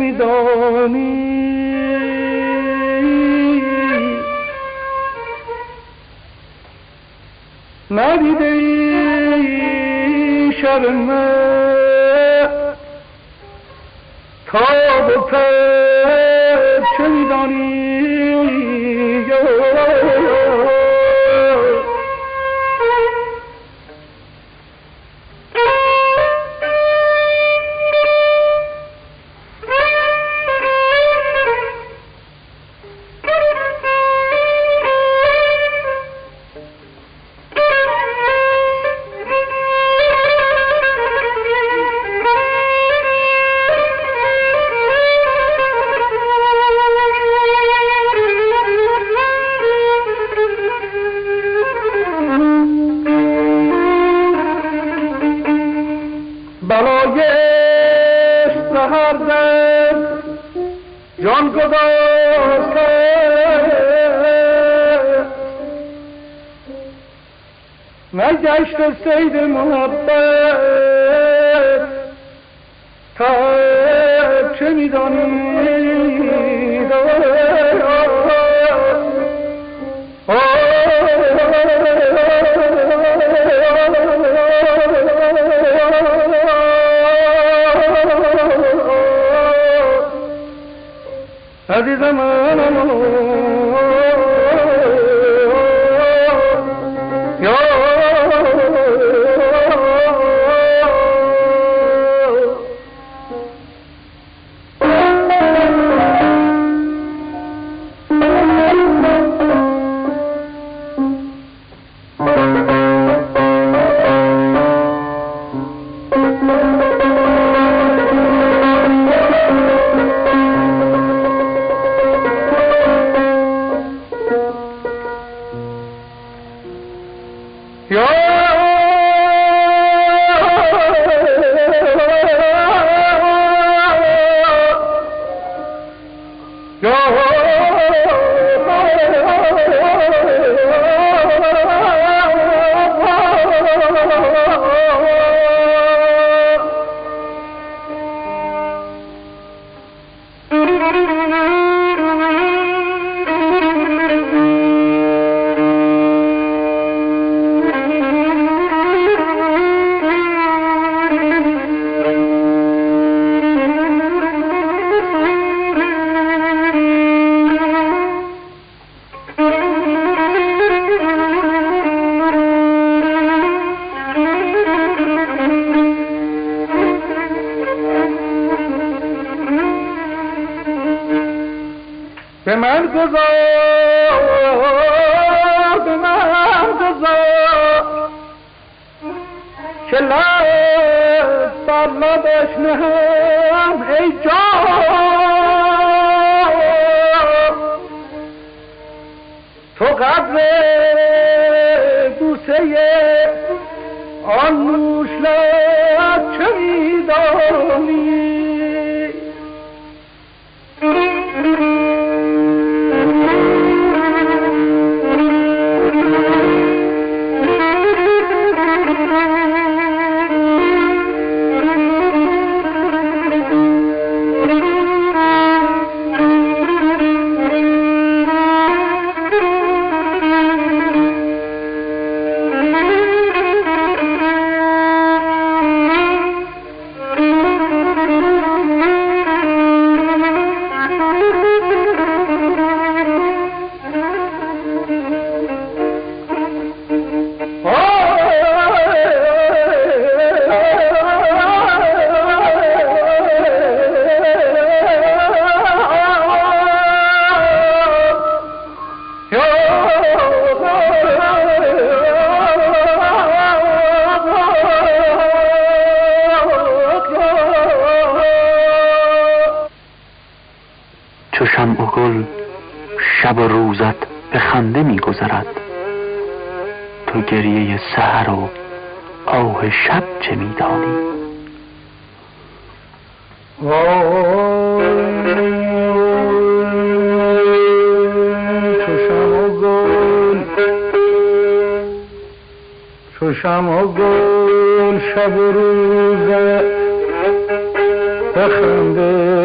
شنیدانی ندیده ای شب من تاب و sevdim muhabbet به گذار به من گذار که لب بر لبش نهم ای جان تو قدر بوسه آن نوش لب چه گریه سحر و آه شب چه میدانی؟ چو شما گل شب و روزه بخنده.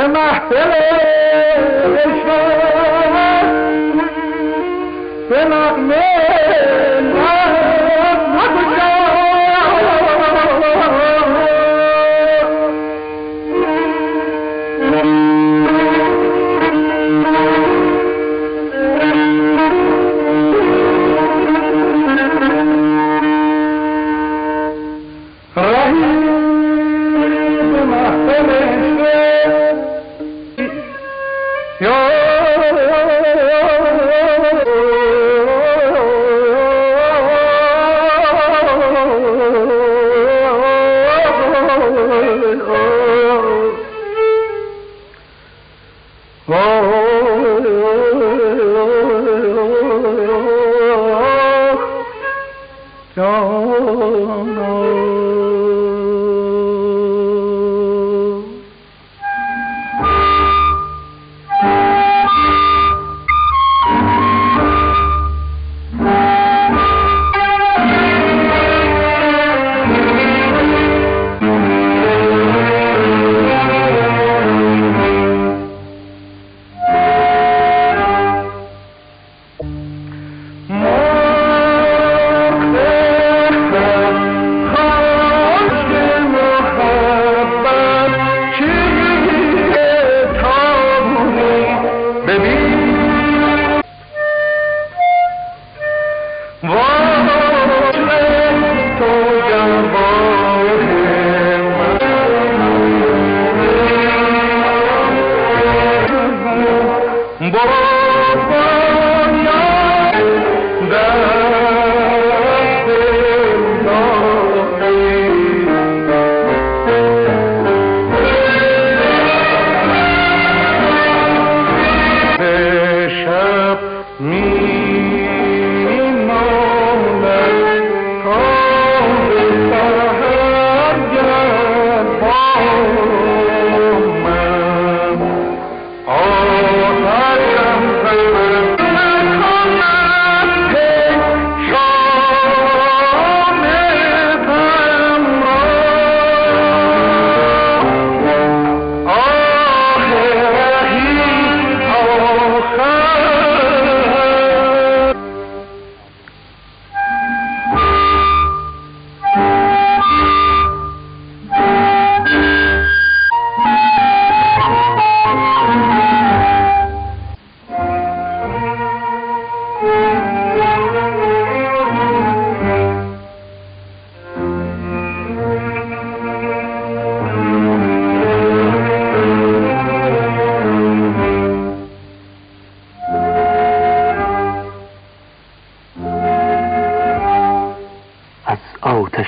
نما الهی عشق تو نما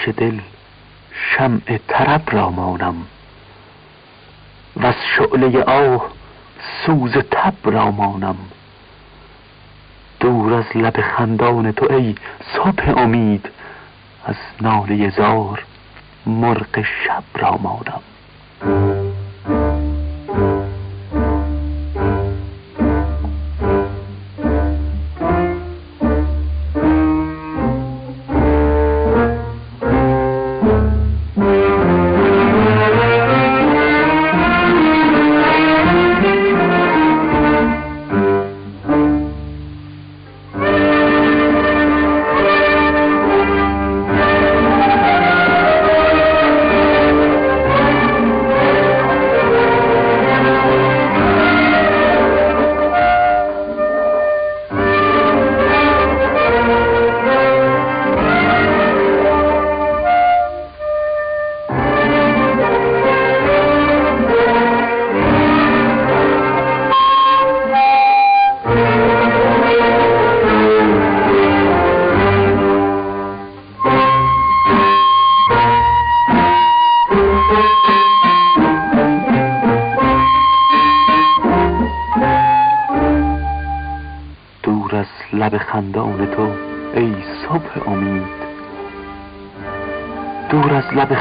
آتش دل شمع طرب را مانم و از شعله آه سوز تب را مانم. دور از لب خندان تو ای صبح امید از ناله زار مرغ شب را مانم.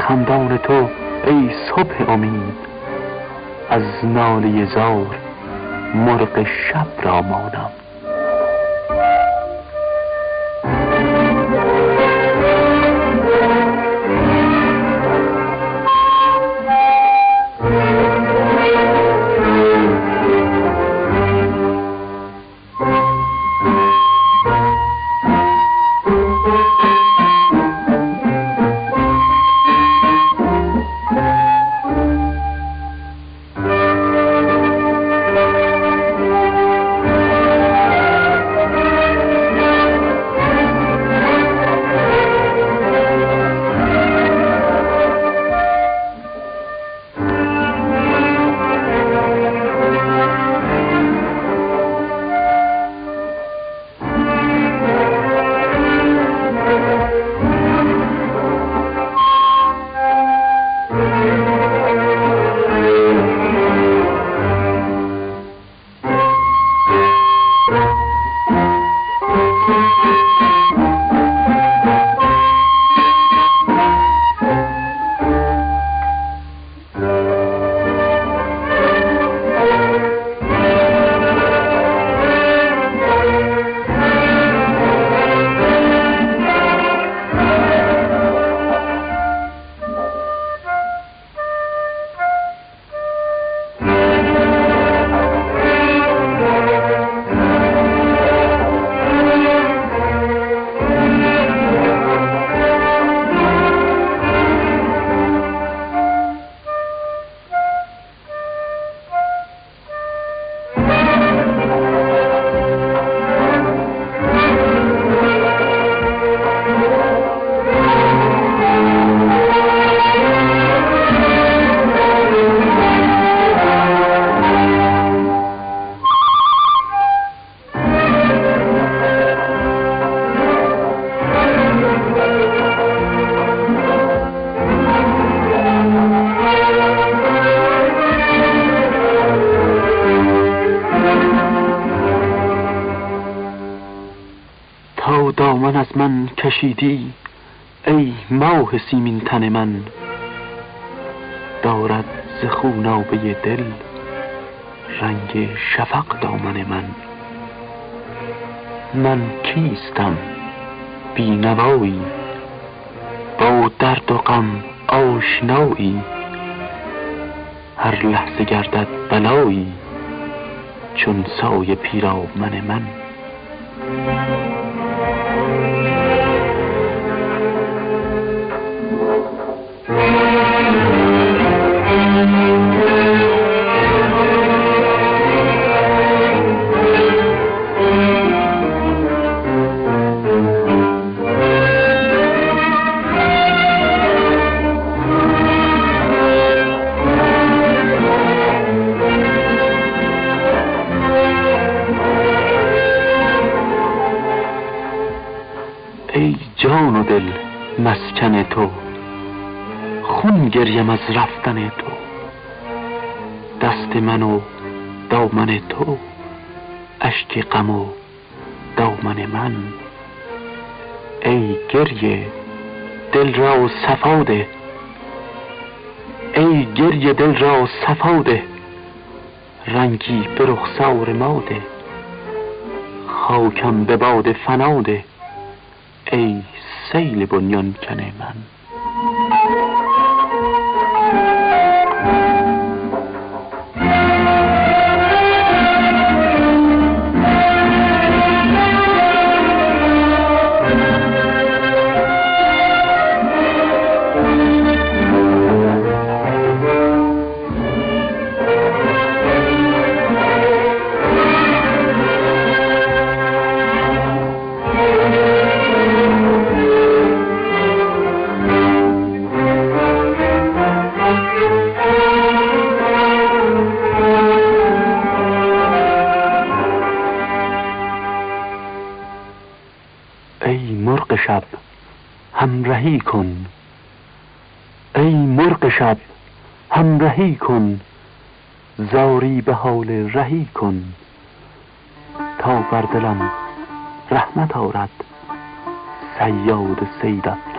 خندان تو ای صبح امید. از ناله زار مرغ شب را مانم. کشیدی ای ماه سیمین تن من. دارد ز خونابه دل رنگ شفق دامن من. من کیستم بینوایی با درد و غم آشنایی. هر لحظه گردد بلایی چون سایه پیرامن من. مسکن تو خون گریم از رفتن تو دست من و دامن تو اشک غم و دامن من. ای گریه دل را صفاده. ای گریه دل را صفاده. رنگی به رخسار ماده. خاکم به باد فناده. ای سیل بنیان کنه من. ای مرغ شب همرهی کن. ای مرغ شب همرهی کن. زاری به حال رهی کن. تا بر دلم رحمت آرد صیاد صید